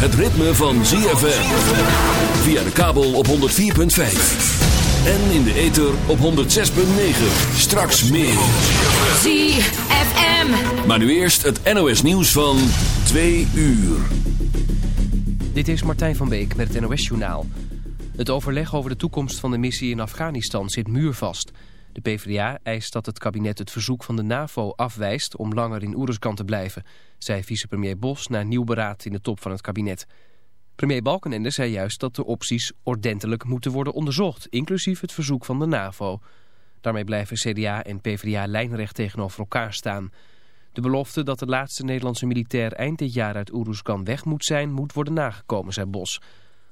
het ritme van ZFM. Via de kabel op 104.5. En in de ether op 106.9. Straks meer. ZFM. Maar nu eerst het NOS nieuws van 2 uur. Dit is Martijn van Beek met het NOS-journaal. Het overleg over de toekomst van de missie in Afghanistan zit muurvast. De PvdA eist dat het kabinet het verzoek van de NAVO afwijst om langer in Oeruzkan te blijven, zei vicepremier Bos na nieuw beraad in de top van het kabinet. Premier Balkenende zei juist dat de opties ordentelijk moeten worden onderzocht, inclusief het verzoek van de NAVO. Daarmee blijven CDA en PvdA lijnrecht tegenover elkaar staan. De belofte dat de laatste Nederlandse militair eind dit jaar uit Oeruzkan weg moet zijn, moet worden nagekomen, zei Bos.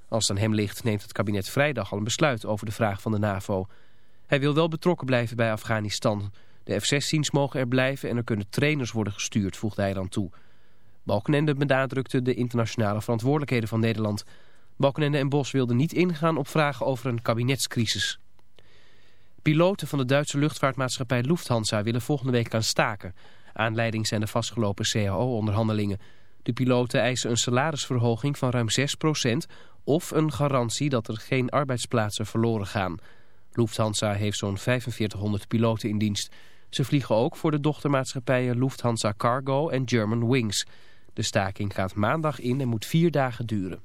Als het aan hem ligt, neemt het kabinet vrijdag al een besluit over de vraag van de NAVO. Hij wil wel betrokken blijven bij Afghanistan. De F-16's mogen er blijven en er kunnen trainers worden gestuurd, voegde hij dan toe. Balkenende benadrukte de internationale verantwoordelijkheden van Nederland. Balkenende en Bos wilden niet ingaan op vragen over een kabinetscrisis. Piloten van de Duitse luchtvaartmaatschappij Lufthansa willen volgende week gaan staken. Aanleiding zijn de vastgelopen CAO-onderhandelingen. De piloten eisen een salarisverhoging van ruim 6% of een garantie dat er geen arbeidsplaatsen verloren gaan. Lufthansa heeft zo'n 4500 piloten in dienst. Ze vliegen ook voor de dochtermaatschappijen Lufthansa Cargo en German Wings. De staking gaat maandag in en moet vier dagen duren.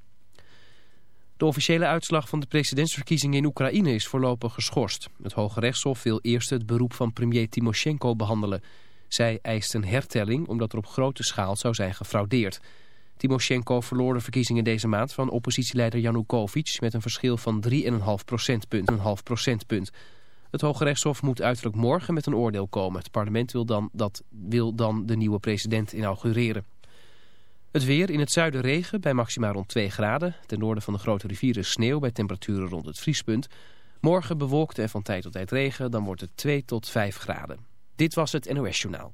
De officiële uitslag van de presidentsverkiezingen in Oekraïne is voorlopig geschorst. Het Hoge Rechtshof wil eerst het beroep van premier Timoshenko behandelen. Zij eist een hertelling omdat er op grote schaal zou zijn gefraudeerd. Timoshenko verloor de verkiezingen deze maand van oppositieleider Yanukovych met een verschil van 3,5 procentpunt. Een half procentpunt. Het Hoge Rechtshof moet uiterlijk morgen met een oordeel komen. Het parlement wil dan, dat, wil dan de nieuwe president inaugureren. Het weer in het zuiden regen bij maxima rond 2 graden. Ten noorden van de grote rivieren sneeuw bij temperaturen rond het vriespunt. Morgen bewolkt en van tijd tot tijd regen, dan wordt het 2 tot 5 graden. Dit was het NOS Journaal.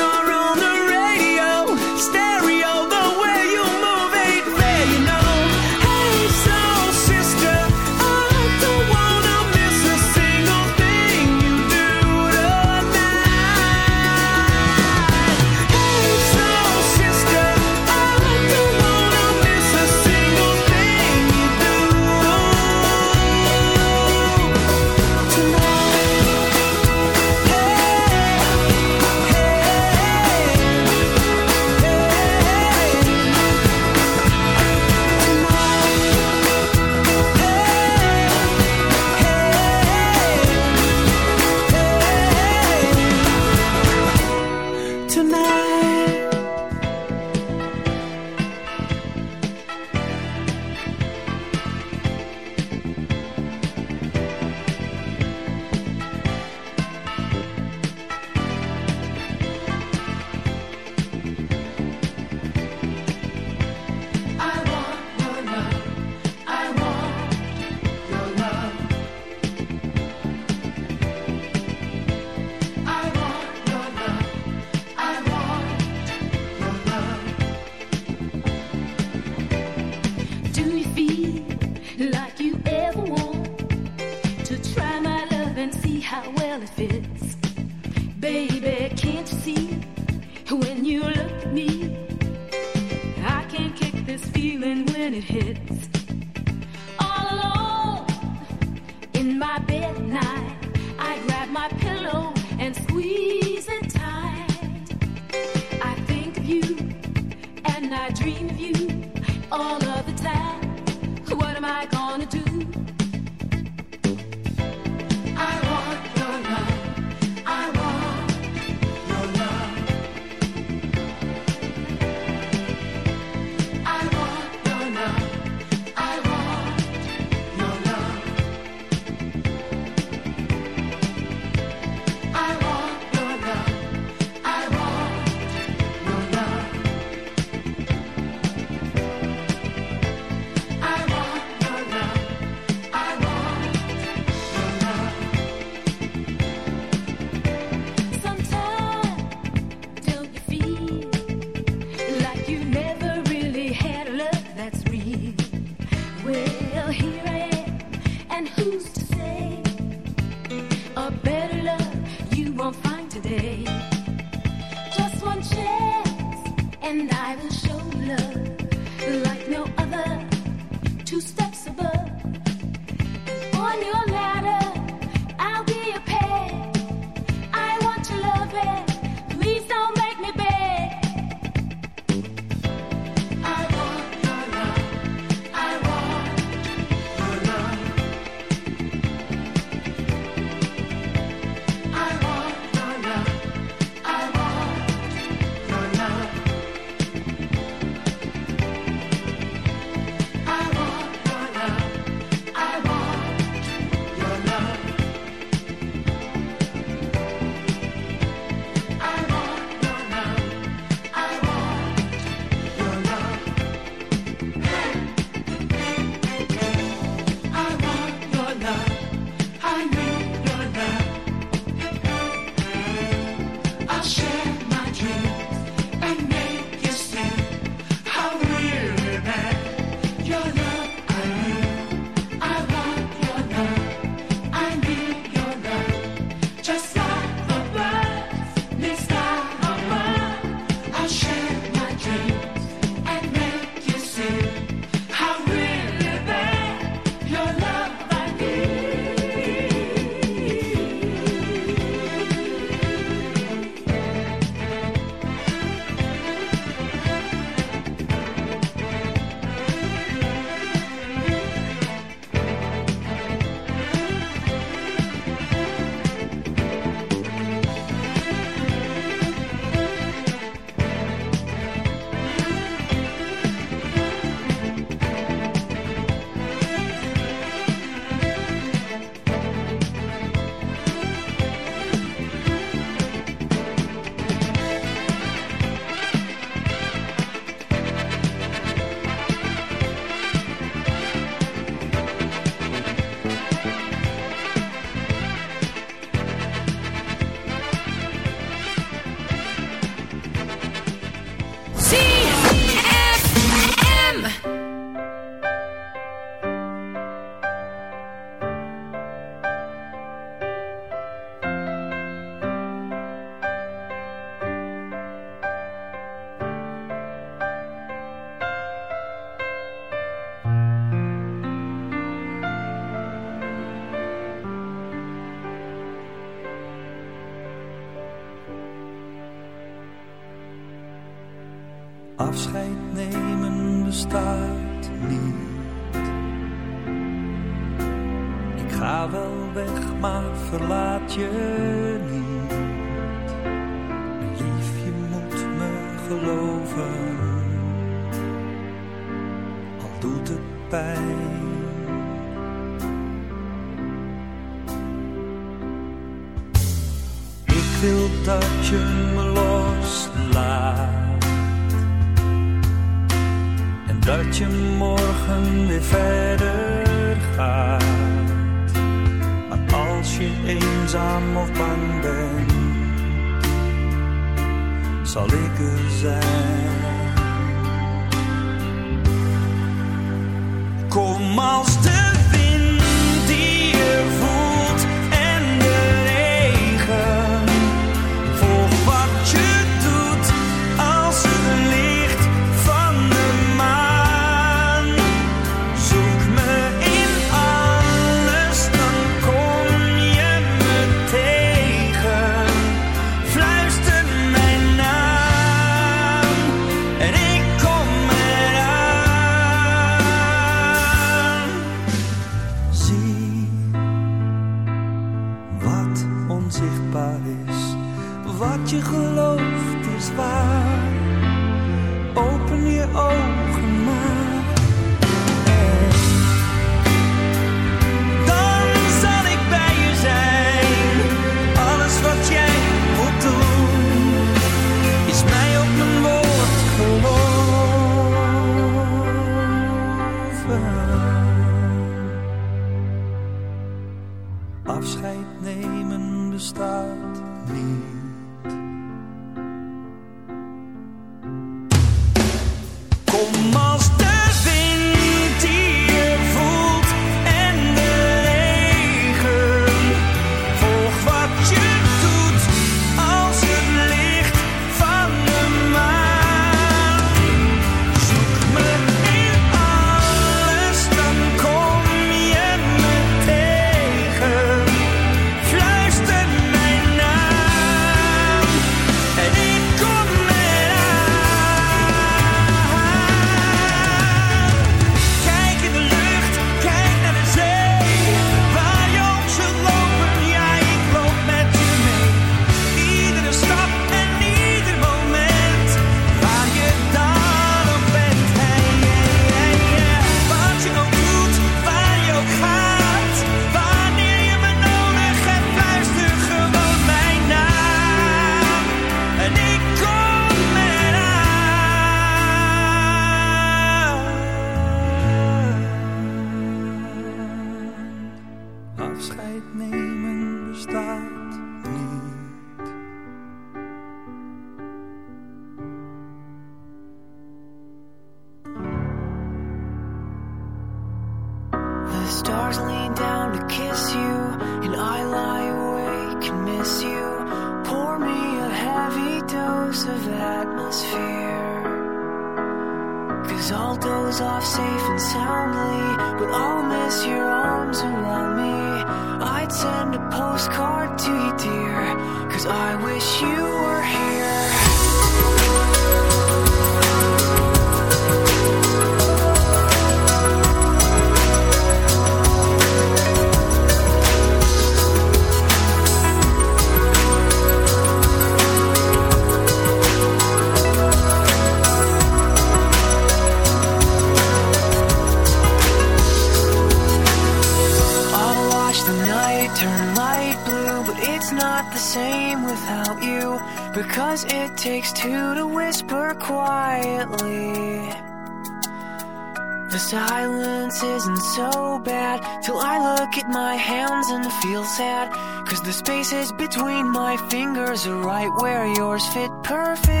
Spaces between my fingers are right where yours fit perfect.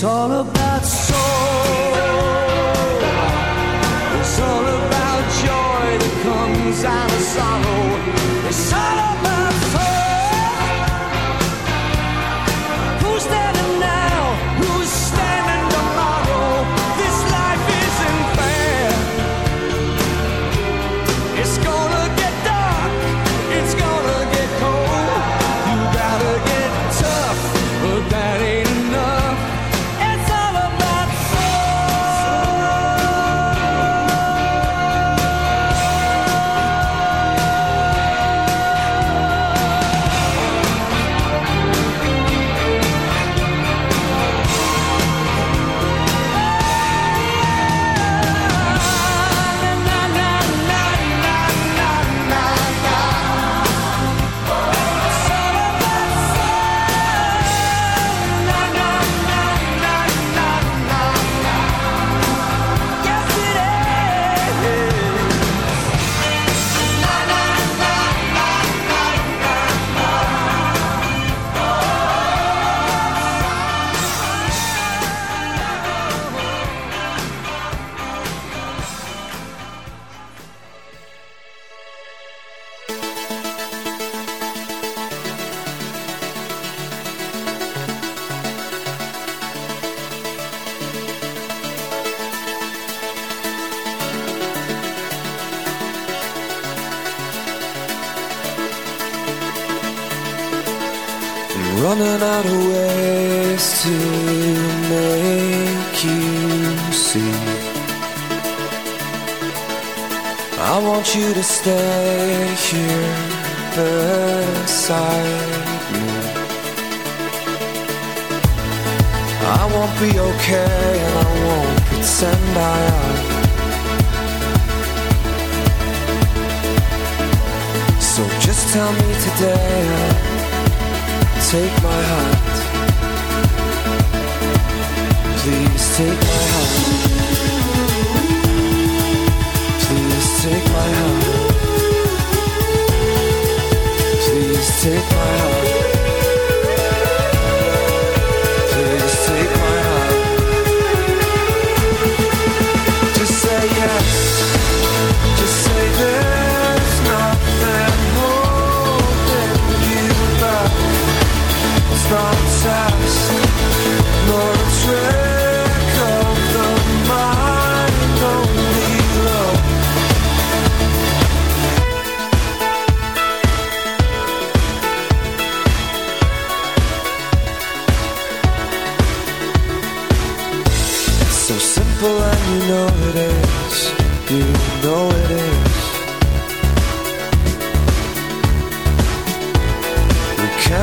It's all about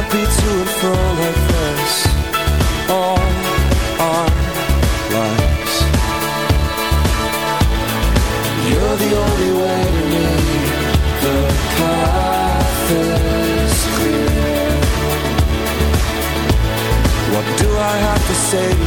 happy to and fro like this all our lives. You're the only way to me. The path is clear. What do I have to say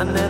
I never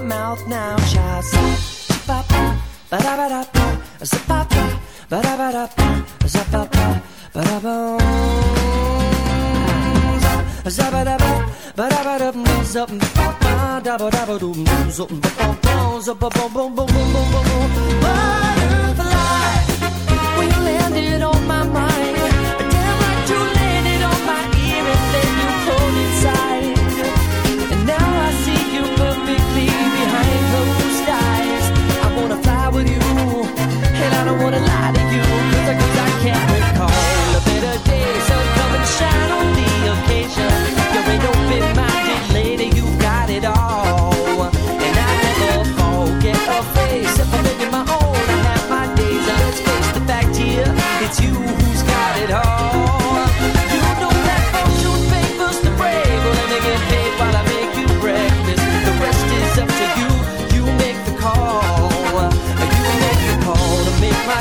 my mouth now, child. Ba da ba, da ba ba da ba. Da ba, ba da ba. Butterfly, when you landed on my mind. Don't wanna lie to I, can't recall a better day. Shine on the occasion.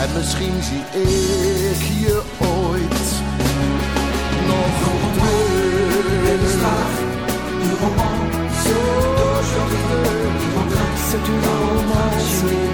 En misschien zie ik je ooit nog terug. Du roman, d'aujourd'hui, c'est une romance